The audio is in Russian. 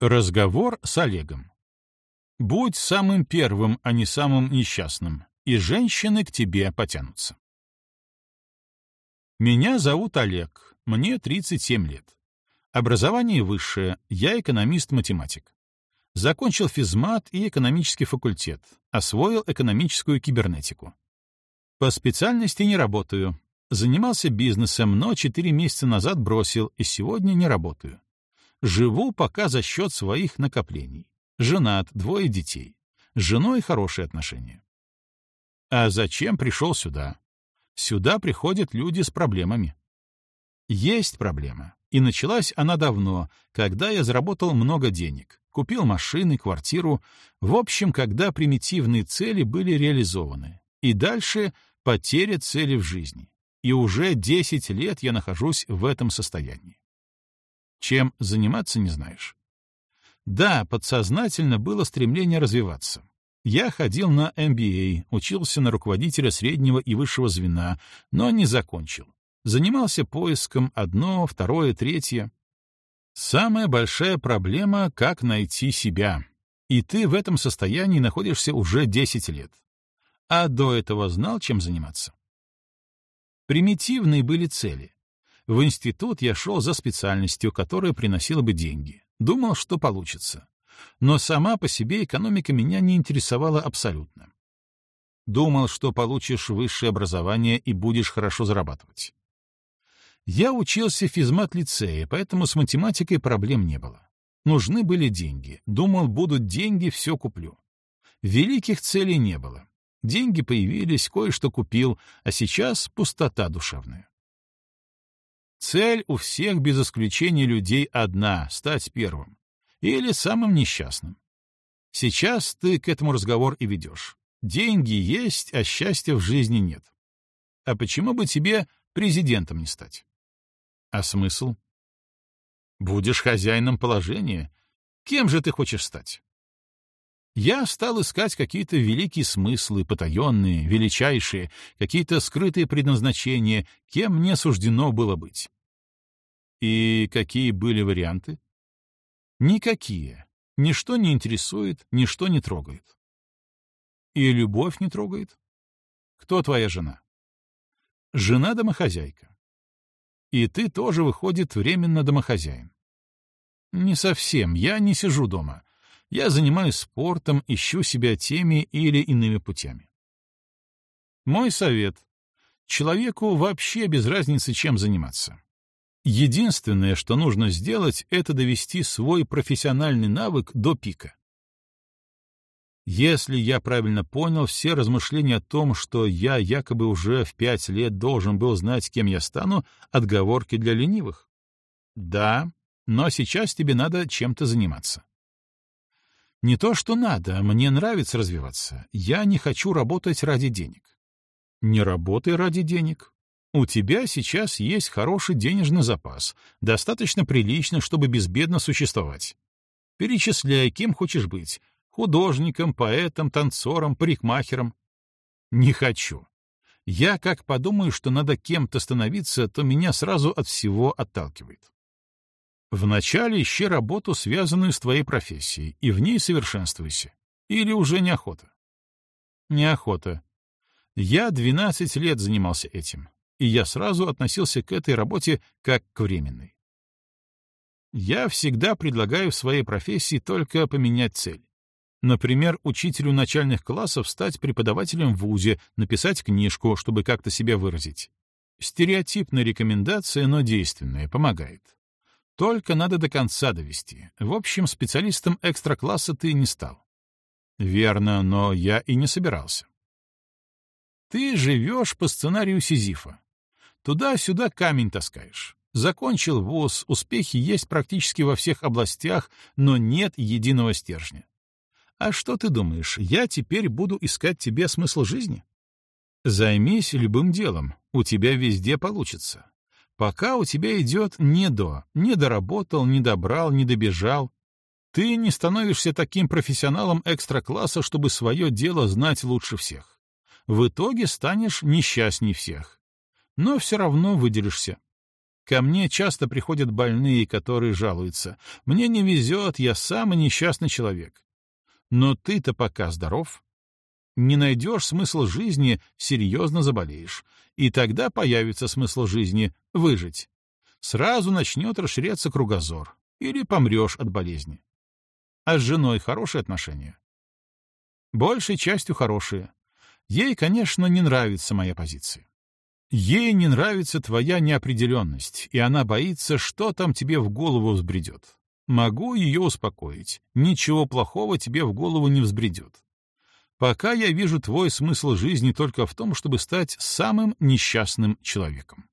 Разговор с Олегом. Будь самым первым, а не самым несчастным, и женщины к тебе потянутся. Меня зовут Олег, мне 37 лет. Образование высшее, я экономист-математик. Закончил физмат и экономический факультет, освоил экономическую кибернетику. По специальности не работаю. Занимался бизнесом, но 4 месяца назад бросил и сегодня не работаю. Живу пока за счет своих накоплений. Женат, двое детей. С женой хорошие отношения. А зачем пришел сюда? Сюда приходят люди с проблемами. Есть проблема, и началась она давно, когда я заработал много денег, купил машины, квартиру, в общем, когда примитивные цели были реализованы. И дальше потеря цели в жизни. И уже 10 лет я нахожусь в этом состоянии. Чем заниматься не знаешь. Да, подсознательно было стремление развиваться. Я ходил на MBA, учился на руководителя среднего и высшего звена, но не закончил. Занимался поиском одно, второе, третье. Самая большая проблема — как найти себя. И ты в этом состоянии находишься уже 10 лет. А до этого знал, чем заниматься? Примитивные были цели. В институт я шел за специальностью, которая приносила бы деньги. Думал, что получится. Но сама по себе экономика меня не интересовала абсолютно. Думал, что получишь высшее образование и будешь хорошо зарабатывать. Я учился в физмат-лицее, поэтому с математикой проблем не было. Нужны были деньги. Думал, будут деньги, все куплю. Великих целей не было. Деньги появились, кое-что купил, а сейчас пустота душевная. Цель у всех без исключения людей одна — стать первым. Или самым несчастным. Сейчас ты к этому разговор и ведешь. Деньги есть, а счастья в жизни нет. А почему бы тебе президентом не стать? А смысл? Будешь хозяином положения. Кем же ты хочешь стать? Я стал искать какие-то великие смыслы, потаенные, величайшие, какие-то скрытые предназначения, кем мне суждено было быть. И какие были варианты? Никакие. Ничто не интересует, ничто не трогает. И любовь не трогает? Кто твоя жена? Жена-домохозяйка. И ты тоже, выходит, временно домохозяин. Не совсем, я не сижу дома. Я занимаюсь спортом, ищу себя теми или иными путями. Мой совет. Человеку вообще без разницы, чем заниматься. Единственное, что нужно сделать, это довести свой профессиональный навык до пика. Если я правильно понял, все размышления о том, что я якобы уже в пять лет должен был знать, кем я стану, отговорки для ленивых. Да, но сейчас тебе надо чем-то заниматься. Не то, что надо, мне нравится развиваться. Я не хочу работать ради денег. Не работай ради денег. У тебя сейчас есть хороший денежный запас, достаточно прилично, чтобы безбедно существовать. Перечисляй, кем хочешь быть — художником, поэтом, танцором, парикмахером. Не хочу. Я как подумаю, что надо кем-то становиться, то меня сразу от всего отталкивает. Вначале ищи работу, связанную с твоей профессией, и в ней совершенствуйся. Или уже неохота? Неохота. Я 12 лет занимался этим и я сразу относился к этой работе как к временной. Я всегда предлагаю в своей профессии только поменять цель. Например, учителю начальных классов стать преподавателем в ВУЗе, написать книжку, чтобы как-то себя выразить. Стереотипная рекомендация, но действенная, помогает. Только надо до конца довести. В общем, специалистом экстра-класса ты не стал. Верно, но я и не собирался. Ты живешь по сценарию Сизифа. Туда-сюда камень таскаешь. Закончил вуз, успехи есть практически во всех областях, но нет единого стержня. А что ты думаешь, я теперь буду искать тебе смысл жизни? Займись любым делом, у тебя везде получится. Пока у тебя идет не до, не доработал, не добрал, не добежал. Ты не становишься таким профессионалом экстра-класса, чтобы свое дело знать лучше всех. В итоге станешь несчастней всех но все равно выделишься. Ко мне часто приходят больные, которые жалуются. Мне не везет, я самый несчастный человек. Но ты-то пока здоров. Не найдешь смысл жизни, серьезно заболеешь. И тогда появится смысл жизни — выжить. Сразу начнет расширяться кругозор. Или помрешь от болезни. А с женой хорошие отношения? Большей частью хорошие. Ей, конечно, не нравится моя позиция. Ей не нравится твоя неопределенность, и она боится, что там тебе в голову взбредет. Могу ее успокоить. Ничего плохого тебе в голову не взбредет. Пока я вижу твой смысл жизни только в том, чтобы стать самым несчастным человеком.